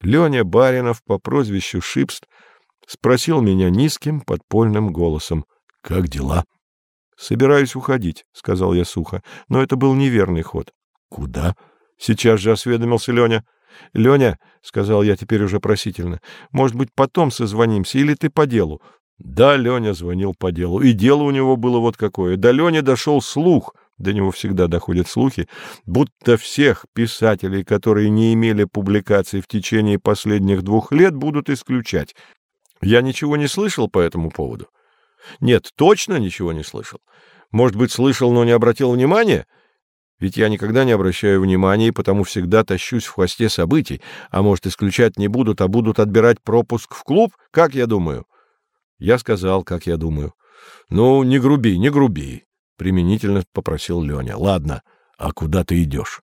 Леня Баринов по прозвищу Шипст спросил меня низким подпольным голосом. — Как дела? — Собираюсь уходить, — сказал я сухо, но это был неверный ход. — Куда? — сейчас же осведомился Леня. — Леня, — сказал я теперь уже просительно, — может быть, потом созвонимся, или ты по делу? Да, Леня звонил по делу, и дело у него было вот какое. До Лени дошел слух, до него всегда доходят слухи, будто всех писателей, которые не имели публикаций в течение последних двух лет, будут исключать. Я ничего не слышал по этому поводу. Нет, точно ничего не слышал. Может быть, слышал, но не обратил внимания? Ведь я никогда не обращаю внимания, и потому всегда тащусь в хвосте событий. А может, исключать не будут, а будут отбирать пропуск в клуб? Как я думаю? Я сказал, как я думаю. Ну, не груби, не груби, применительно попросил Леня. Ладно, а куда ты идешь?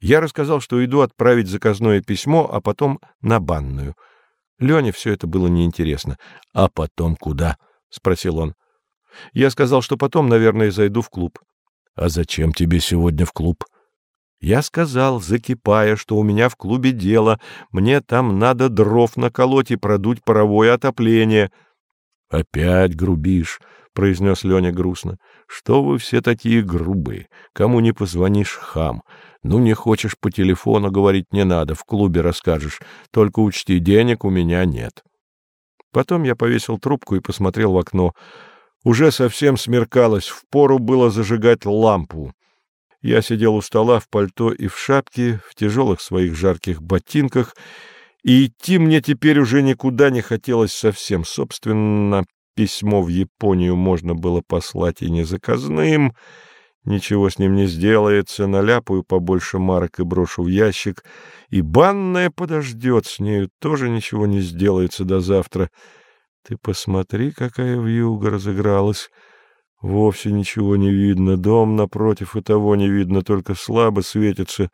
Я рассказал, что иду отправить заказное письмо, а потом на банную. Лене все это было неинтересно. А потом куда? спросил он. Я сказал, что потом, наверное, зайду в клуб. А зачем тебе сегодня в клуб? Я сказал, закипая, что у меня в клубе дело, мне там надо дров наколоть и продуть паровое отопление. — Опять грубишь, — произнес Леня грустно. — Что вы все такие грубые? Кому не позвонишь, хам. Ну, не хочешь по телефону говорить не надо, в клубе расскажешь. Только учти, денег у меня нет. Потом я повесил трубку и посмотрел в окно. Уже совсем смеркалось, впору было зажигать лампу. Я сидел у стола в пальто и в шапке, в тяжелых своих жарких ботинках, и идти мне теперь уже никуда не хотелось совсем. Собственно, письмо в Японию можно было послать и незаказным, ничего с ним не сделается, наляпаю побольше марок и брошу в ящик, и банная подождет, с нею тоже ничего не сделается до завтра. Ты посмотри, какая вьюга разыгралась. Вовсе ничего не видно, дом напротив и того не видно, только слабо светятся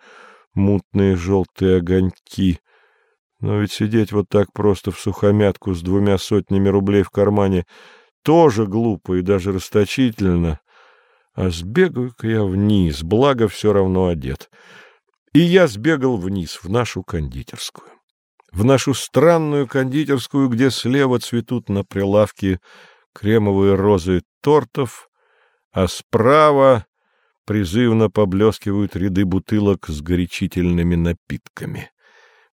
мутные желтые огоньки. Но ведь сидеть вот так просто в сухомятку с двумя сотнями рублей в кармане тоже глупо и даже расточительно. А сбегаю-ка я вниз, благо все равно одет. И я сбегал вниз, в нашу кондитерскую. В нашу странную кондитерскую, где слева цветут на прилавке кремовые розы тортов, а справа призывно поблескивают ряды бутылок с горячительными напитками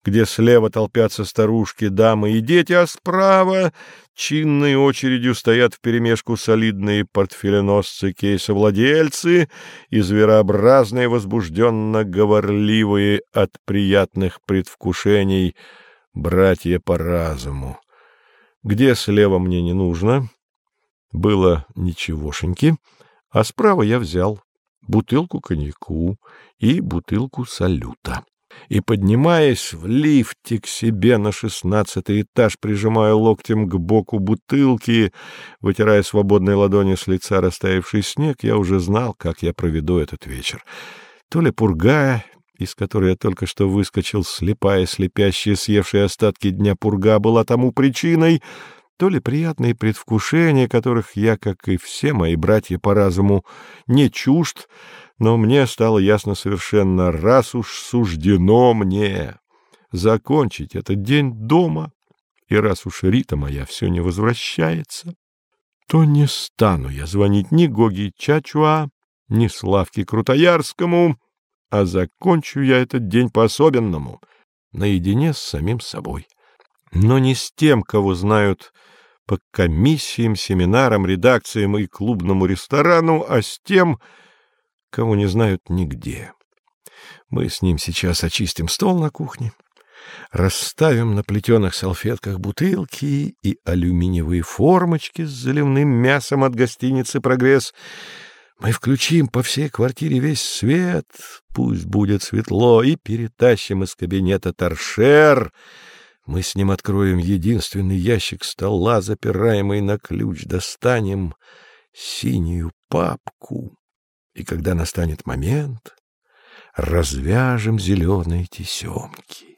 где слева толпятся старушки, дамы и дети, а справа чинной очередью стоят вперемешку солидные портфеленосцы-кейсовладельцы и зверообразные, возбужденно-говорливые от приятных предвкушений братья по разуму. Где слева мне не нужно, было ничегошеньки, а справа я взял бутылку коньяку и бутылку салюта и, поднимаясь в лифте к себе на шестнадцатый этаж, прижимая локтем к боку бутылки, вытирая свободной ладонью с лица растаявший снег, я уже знал, как я проведу этот вечер. То ли пурга, из которой я только что выскочил, слепая, слепящая, съевшая остатки дня пурга, была тому причиной, то ли приятные предвкушения, которых я, как и все мои братья по разуму, не чужд, но мне стало ясно совершенно, раз уж суждено мне закончить этот день дома, и раз уж Рита моя все не возвращается, то не стану я звонить ни Гоги Чачуа, ни Славке Крутоярскому, а закончу я этот день по-особенному, наедине с самим собой. Но не с тем, кого знают по комиссиям, семинарам, редакциям и клубному ресторану, а с тем, кого не знают нигде. Мы с ним сейчас очистим стол на кухне, расставим на плетеных салфетках бутылки и алюминиевые формочки с заливным мясом от гостиницы «Прогресс». Мы включим по всей квартире весь свет, пусть будет светло, и перетащим из кабинета торшер. Мы с ним откроем единственный ящик стола, запираемый на ключ, достанем синюю папку и когда настанет момент, развяжем зеленые тесемки.